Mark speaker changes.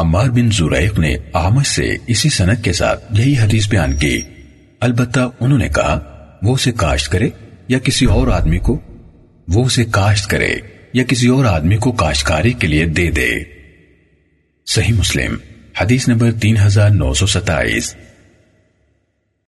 Speaker 1: عمار بن زریق نے آمد سے اسی سنت کے ساتھ یہی حدیث بیان کی۔ البتہ انہوں نے کہا، وہ اسے کاشت کرے یا کسی اور آدمی کو؟ وہ اسے کاشت کرے یا کسی اور آدمی کو کاشتکاری کے لیے دے دے۔ صحیح مسلم، حدیث نمبر تین ہزار نو سو ستائیس۔